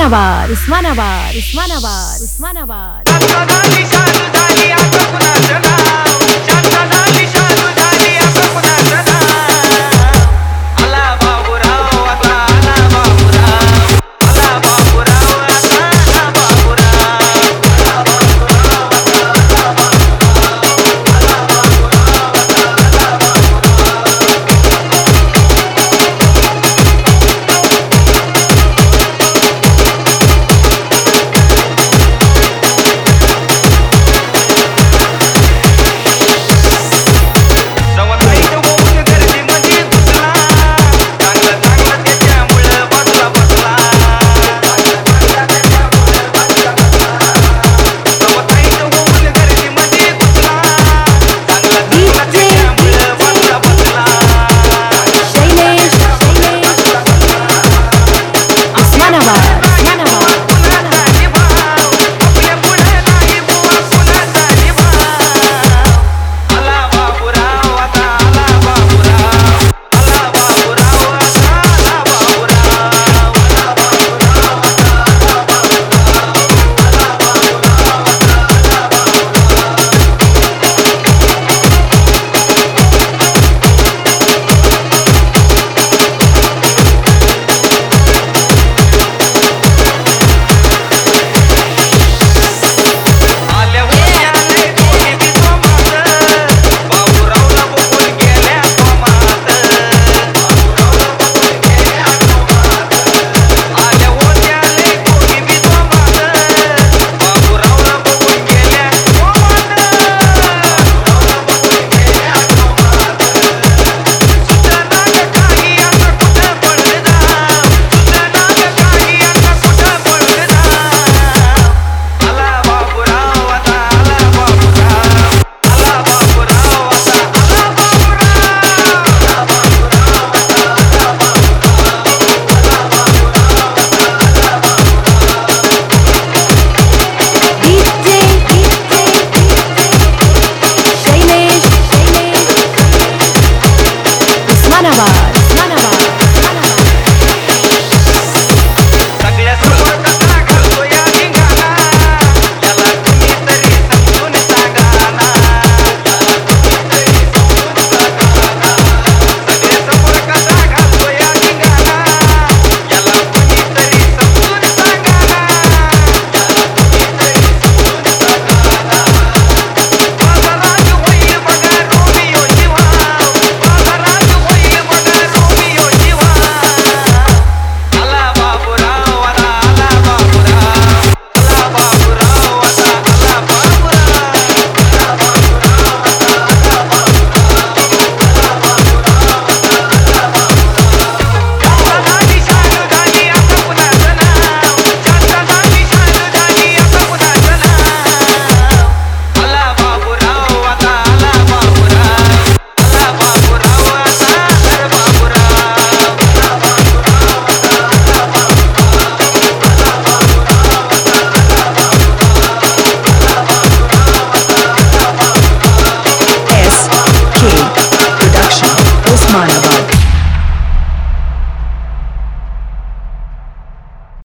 Osmanabad Osmanabad Osmanabad Osmanabad.